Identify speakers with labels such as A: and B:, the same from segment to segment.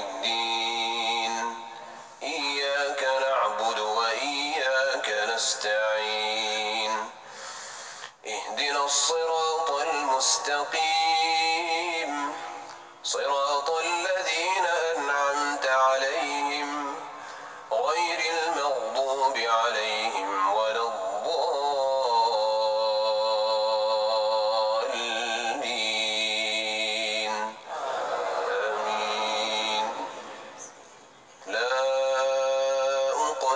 A: الدين. إياك نعبد وإياك نستعين. اهدنا الصراط المستقيم. صراط الذين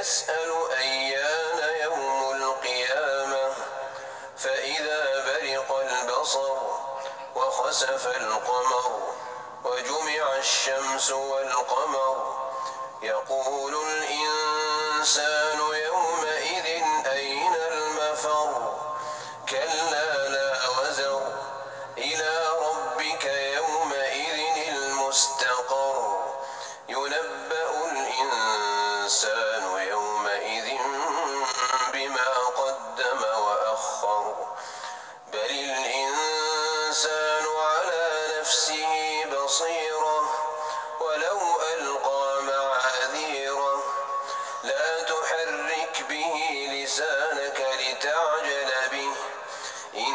A: يسأل أيان يوم القيامة فإذا برق البصر وخسف القمر وجمع الشمس والقمر يقول الإنسان بما قدم وأخر. بل الإنسان على نفسه بصيرة ولو ألقى معاذيره. لا تحرك به لسانك لتعجل به. إن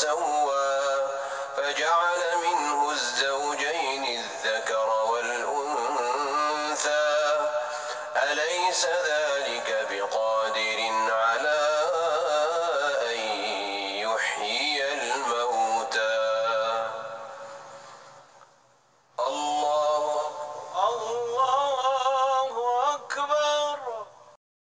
A: فسوى فجعل منه الزوجين